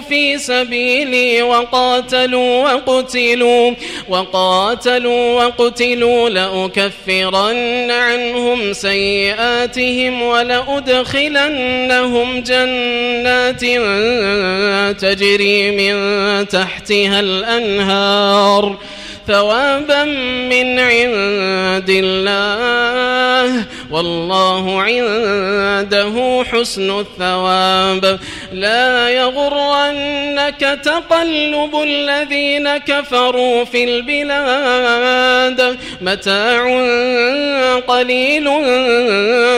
في سبيلي وقاتلوا وقتلوا وقاتلوا وقتلوا لأكفرن عنهم سيئاتهم ولأدخلنهم جنات تجري من تحتها الأنهار. ثوابا من عند الله. والله عنده حسن الثواب. لا يغرنك تقلب الذين كفروا في البلاد. متاع قليل